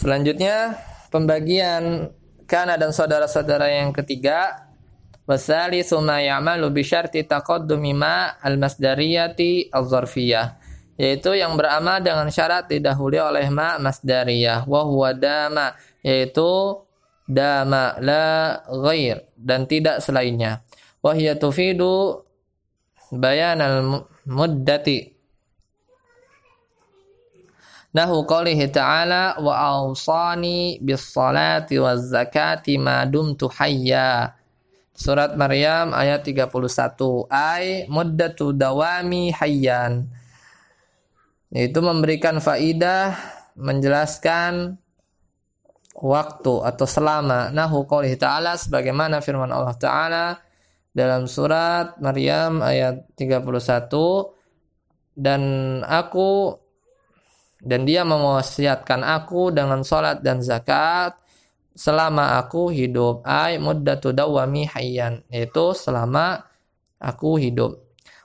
Selanjutnya pembagian kana dan saudara-saudara yang ketiga wasali summa ya'malu bi syarti taqaddumi ma al-masdariyati yaitu yang beramal dengan syarat didahului oleh ma masdariyah wa huwa dama yaitu dama la ghair dan tidak selainnya. Wa hiya tufidu bayan al muddati Nahu qawlihi ta'ala wa awsani bis salati waz zakati ma dumtu. Surat Maryam ayat 31. Ay muddatu dawami hayyan. Yaitu memberikan faidah menjelaskan waktu atau selama nahu qawlihi ta'ala sebagaimana firman Allah ta'ala dalam surat Maryam ayat 31 dan aku dan dia mewasiatkan aku dengan salat dan zakat selama aku hidup. Ay muddatu dawami hayyan yaitu selama aku hidup.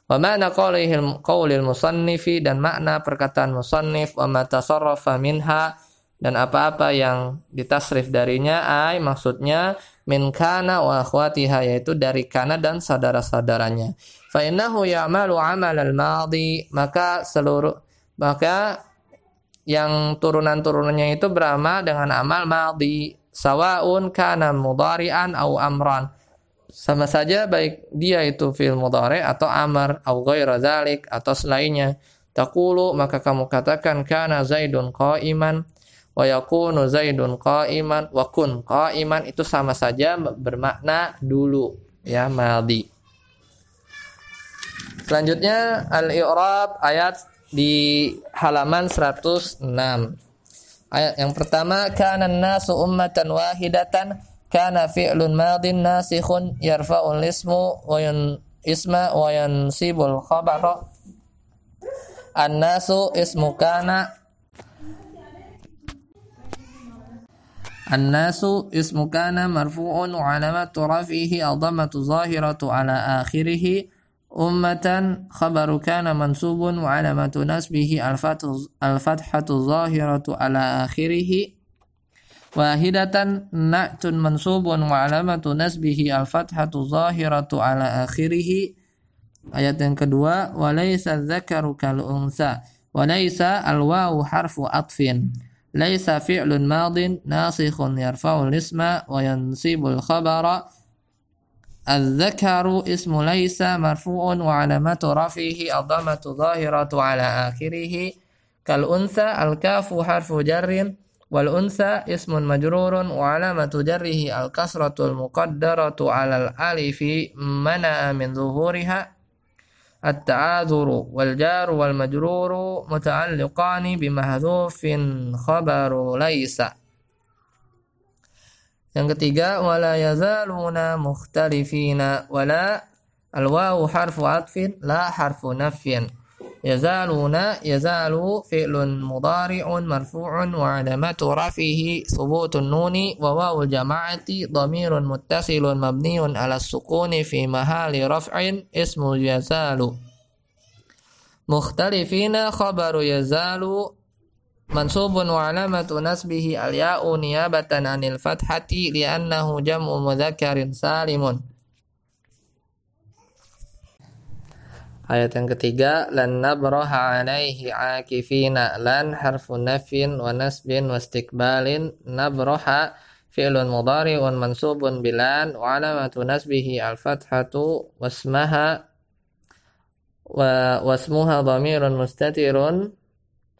Wa ma'na qawlihil qawlil musannifi dan makna perkataan musannif wa ma tasarrafa minha dan apa-apa yang ditasrif darinya ay maksudnya min kana wa akhwatiha yaitu dari kana dan saudara-saudaranya. Fa innahu ya'malu amal al-madi maka seluruh maka yang turunan-turunannya itu beramal dengan amal madi sawaun kana mudari'an au amran. Sama saja baik dia itu fil mudhari atau amar au ghaira dzalik atau selainnya. Taqulu maka kamu katakan kana zaidun qa'iman wa yakunu zaidun qa'iman wa kun qa'iman. Itu sama saja bermakna dulu ya madi selanjutnya al-i'rab ayat di halaman 106. Ayat yang pertama kana nasu ummatan wahidatan kana fi'lun madin nasikhun yarfa'ul ismu wa yun isma wa yansibul khabara. An-nasu ismu kana. An-nasu ismu kana marfu'un wa alamatu rafihi adhamatu zahiratu ala akhirih أمة خبر كان منصوب وعلامة نسبه الفتحة الظاهرة على آخره. واحدة نعت منصوب وعلامة نسبه الفتحة الظاهرة على آخره. آية kedua وليس الذكر كالأنثى وليس الواو حرف عطف. ليس فعل ماض ناسخ يرفع الاسم وينصب الخبر. الذكر اسم ليس مرفوع وعلامة رفعه الضمة ظاهرة على آخره. كالأنثى الكاف حرف جر. والأنثى اسم مجرور وعلامة جره الكسرة المقدرة على الألف منع من ظهورها. التعاذر والجار والمجرور متعلقان بمحذوف خبر ليس. Yang ketiga wala yazaluna mukhtalifina wala alwawu harfu atfin la harfu nafyin. Yazaluna yazalu fi'lun mudari'un marfu'un wa alamatu rafihi thubutun nuni wa wawul jama'ati dhamirun muttasilun mabniun ala sukuni fi mahali raf'in ismu yazalu. Mukhtalifina khabaru yazalu mansubun wa alamatu nasbihi al-ya'u niyabatan anil fathati li'annahu jam'u mudzakkarin salimun. Ayat yang ketiga lan nabraha alaihi akifina lan harfu nafyin wa nasbin wa istiqbalin nabraha fi'lun mudhari'un mansubun bilan wa alamatu nasbihi al-fathatu wasmaha wa wasmuha dhamirun mustatirun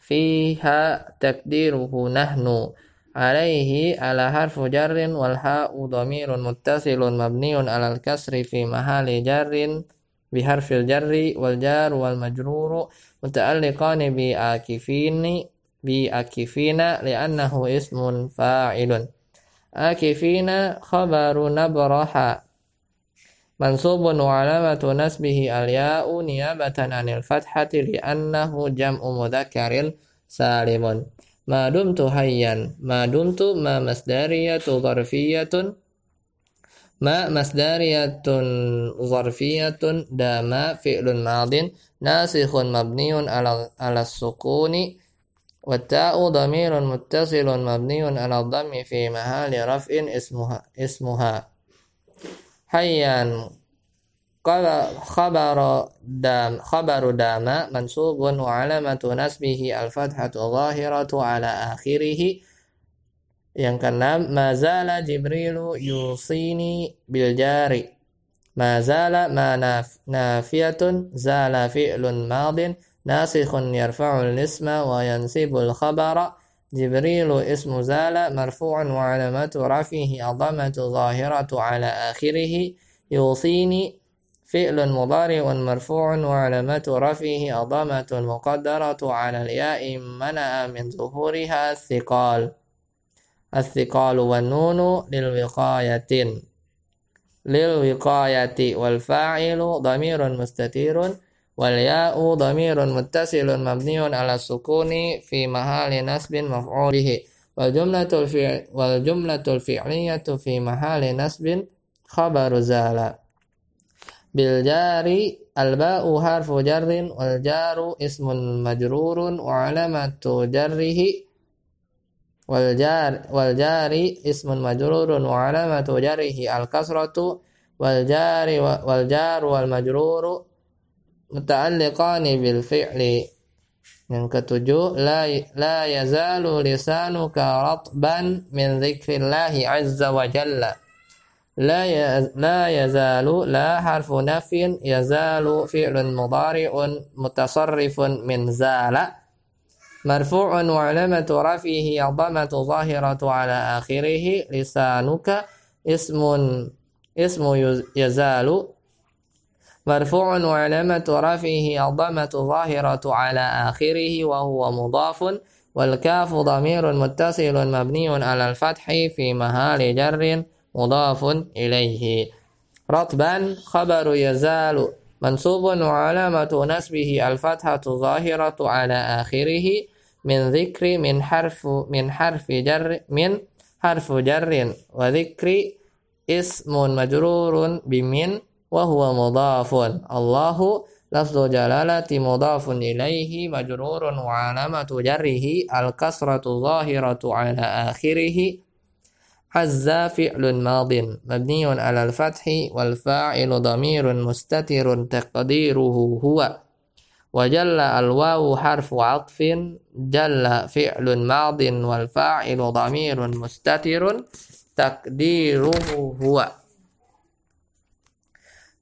fiha takdiruhu nahnu. Alaihi ala harfu jarrin wal ha'u dhamirun muttasilun mabniun alal kasri fi mahali jarrin bi harfil jarri wal jar wal majruru muta'alliqani bi akifini bi akifina li'annahu ismun fa'ilun. Akifina khabaru nabraha mansubun wa alamatu nasbihi al-ya'u niyabatan anil fathati li'annahu jam'u mudzakaril salimun ma dumtu hayyan ma dumtu ma masdariyatu dharfiyatun ma masdariyatun zarfiyatun dama fi'lun madin nasikhun mabniun ala ala sukuni والتاء ضمير متصل مبني على الضم في محل رفع اسمها اسمها حيا خبر دام خبر دام منصوب وعلامة نسبه الفتحة ظاهرة على آخره yang keenam mazala jibrilu yusini bil jari mazala ma naf, nafiyatun zala fi'lun madin nasikhun yarfa'u al-isma wa yansibu al-khabara ismu zala marfu'un wa alamatu rafihi adamatu zahiratu ala akhirih yusini فعل مضارع مرفوع وعلامة رفعه أضامة مقدرة على الياء منع من ظهورها الثقال. الثقال والنون للوقاية. للوقاية والفاعل ضمير مستتير. والياء ضمير متصل مبني على السكون في محل نسب مفعوله والجملة الفعل والجملة الفعلية في محل نسب خبر زال بالجار الباء حرف جر والجار اسم مجرور وعلامة جره والجار والجار اسم مجرور وعلامة جره الكسرة والجار والجار والمجرور متعلقان بالفعل yang ketujuh la, la yazalu lisanuka ratban min dzikrillahi azza wa jalla لا لا يزال لا حرف نفي يزال فعل مضارع متصرف من زال. مرفوع وعلامة رفعه الضمة ظاهرة على آخره لسانك اسم اسم يزال مرفوع وعلامة رفعه الضمة ظاهرة على آخره وهو مضاف والكاف ضمير متصل مبني على الفتح في محل جر مضاف إليه. رطبا خبر يزال منصوب وعلامة نسبه الفتحة ظاهرة على آخره من ذكر من حرف من حرف جر من حرف جر وذكر اسم مجرور بمن وهو مضاف الله لفظ جلالة مضاف إليه مجرور وعلامة جره الكسرة ظاهرة على آخره. عز فعل ماض مبني على الفتح والفاعل ضمير مستتر تقديره هو. وجل الواو حرف عطف جل فعل ماض والفاعل ضمير مستتر تقديره هو.